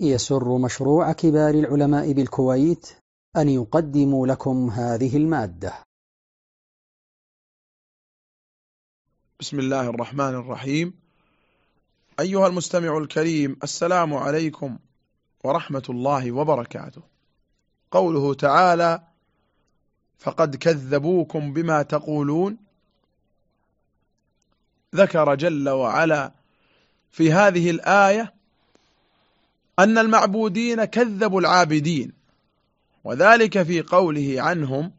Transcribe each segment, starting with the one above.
يسر مشروع كبار العلماء بالكويت أن يقدم لكم هذه المادة. بسم الله الرحمن الرحيم. أيها المستمع الكريم السلام عليكم ورحمة الله وبركاته. قوله تعالى فقد كذبوكم بما تقولون ذكر جل وعلا في هذه الآية أن المعبودين كذبوا العابدين. وذلك في قوله عنهم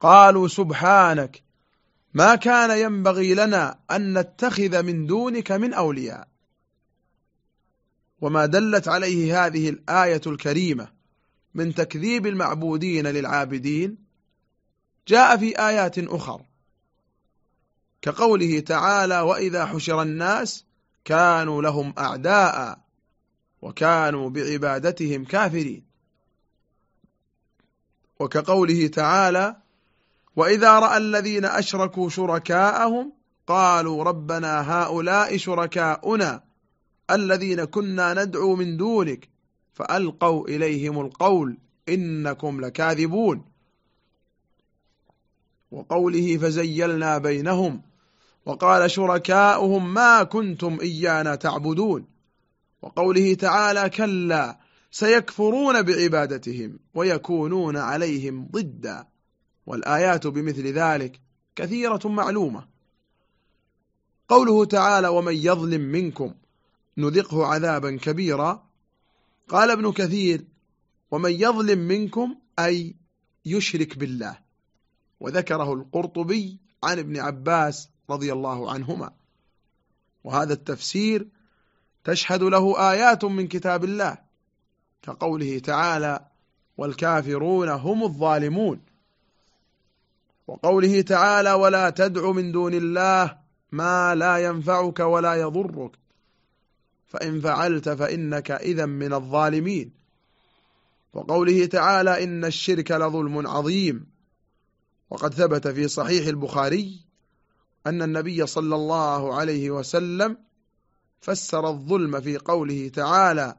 قالوا سبحانك ما كان ينبغي لنا أن نتخذ من دونك من أولياء. وما دلت عليه هذه الآية الكريمة من تكذيب المعبودين للعابدين جاء في آيات أخر كقوله تعالى وإذا حشر الناس كانوا لهم أعداء وكانوا بعبادتهم كافرين. وكقوله تعالى وإذا رأى الذين أشركوا شركاءهم قالوا ربنا هؤلاء شركاؤنا الذين كنا ندعو من دونك. فألقوا إليهم القول إنكم لكاذبون. وقوله فزيلنا بينهم. وقال شركاؤهم ما كنتم إيانا تعبدون. وقوله تعالى كلا سيكفرون بعبادتهم ويكونون عليهم ضدا والآيات بمثل ذلك كثيرة معلومة. قوله تعالى ومن يظلم منكم نذقه عذابا كبيرا. قال ابن كثير ومن يظلم منكم أي يشرك بالله. وذكره القرطبي عن ابن عباس رضي الله عنهما. وهذا التفسير تشهد له آيات من كتاب الله كقوله تعالى والكافرون هم الظالمون وقوله تعالى ولا تدع من دون الله ما لا ينفعك ولا يضرك فإن فعلت فإنك إذا من الظالمين وقوله تعالى إن الشرك لظلم عظيم وقد ثبت في صحيح البخاري أن النبي صلى الله عليه وسلم فسر الظلم في قوله تعالى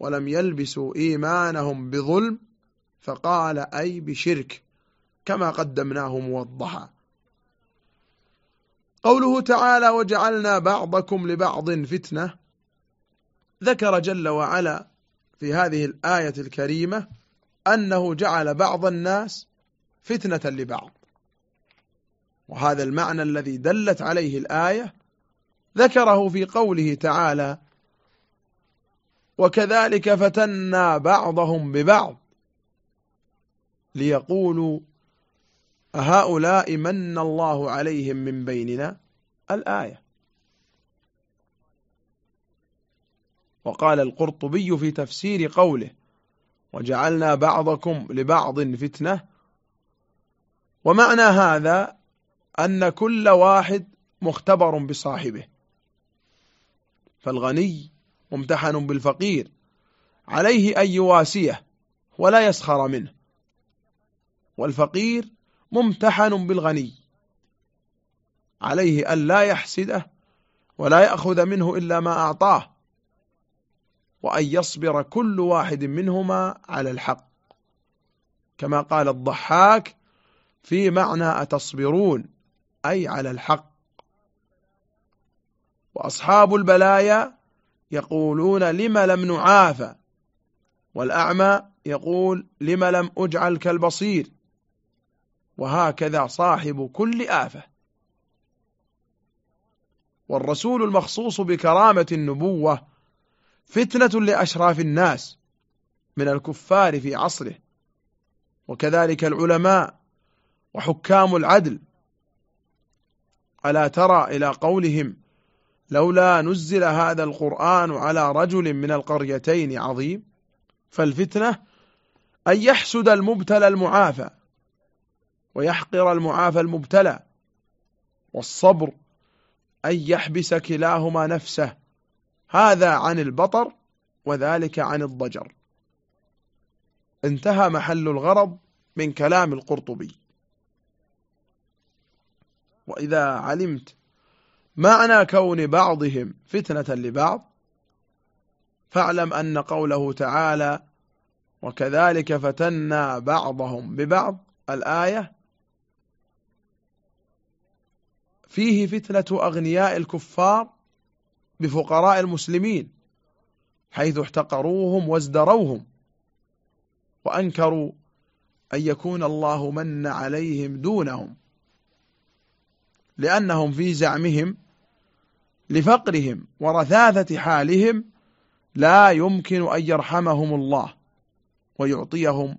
ولم يلبسوا إيمانهم بظلم فقال أي بشرك كما قدمناه موضحا قوله تعالى وجعلنا بعضكم لبعض فتنة ذكر جل وعلا في هذه الآية الكريمة أنه جعل بعض الناس فتنة لبعض. وهذا المعنى الذي دلت عليه الآية ذكره في قوله تعالى وكذلك فتنا بعضهم ببعض ليقولوا أهؤلاء من الله عليهم من بيننا الآية. وقال القرطبي في تفسير قوله وجعلنا بعضكم لبعض فتنة. ومعنى هذا أن كل واحد مختبر بصاحبه. فالغني ممتحن بالفقير عليه أن يواسيه ولا يسخر منه والفقير ممتحن بالغني عليه أن لا يحسده ولا يأخذ منه إلا ما أعطاه وأن يصبر كل واحد منهما على الحق كما قال الضحاك في معنى أتصبرون أي على الحق. وأصحاب البلايا يقولون لم لم نعافى والأعمى يقول لم لم أجعل كالبصير. وهكذا صاحب كل آفة. والرسول المخصوص بكرامة النبوة فتنة لأشراف الناس من الكفار في عصره. وكذلك العلماء وحكام العدل. ألا ترى إلى قولهم لولا نزل هذا القرآن على رجل من القريتين عظيم فالفتنة أن يحسد المبتلى المعافى ويحقر المعافى المبتلى والصبر أن يحبس كلاهما نفسه. هذا عن البطر وذلك عن الضجر. انتهى محل الغرض من كلام القرطبي. وإذا علمت معنى كون بعضهم فتنة لبعض. فاعلم أن قوله تعالى وكذلك فتنا بعضهم ببعض الآية فيه فتنة أغنياء الكفار بفقراء المسلمين حيث احتقروهم وازدروهم وأنكروا أن يكون الله من عليهم دونهم لأنهم في زعمهم لفقرهم ورثاثة حالهم لا يمكن أن يرحمهم الله ويعطيهم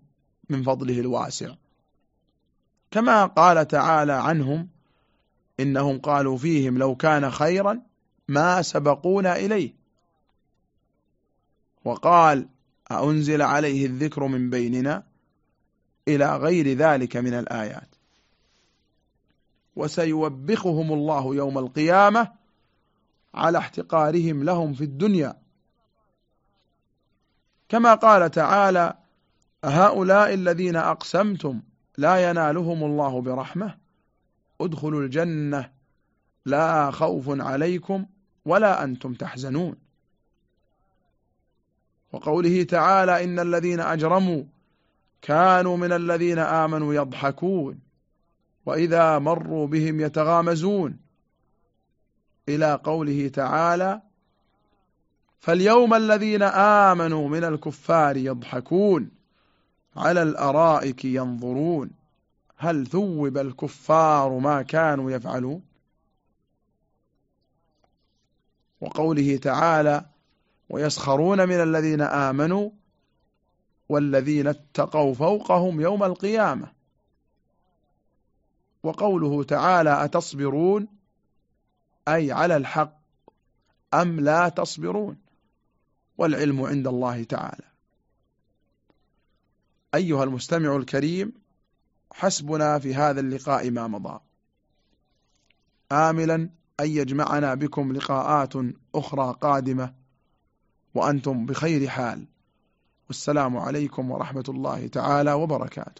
من فضله الواسع. كما قال تعالى عنهم إنهم قالوا فيهم لو كان خيرا ما سبقونا إليه. وقال أنزل عليه الذكر من بيننا إلى غير ذلك من الآيات. وسيوبخهم الله يوم القيامة على احتقارهم لهم في الدنيا. كما قال تعالى هؤلاء الذين أقسمتم لا ينالهم الله برحمة. ادخلوا الجنة. لا خوف عليكم ولا أنتم تحزنون. وقوله تعالى إن الذين أجرموا كانوا من الذين آمنوا يضحكون. وإذا مروا بهم يتغامزون. إلى قوله تعالى فاليوم الذين آمنوا من الكفار يضحكون على الأرائك ينظرون هل ثوب الكفار ما كانوا يفعلون؟ وقوله تعالى ويسخرون من الذين آمنوا والذين اتقوا فوقهم يوم القيامة. وقوله تعالى أتصبرون؟ أي على الحق أم لا تصبرون والعلم عند الله تعالى. أيها المستمع الكريم حسبنا في هذا اللقاء ما مضى. آملا أن يجمعنا بكم لقاءات أخرى قادمة وأنتم بخير حال. والسلام عليكم ورحمة الله تعالى وبركاته.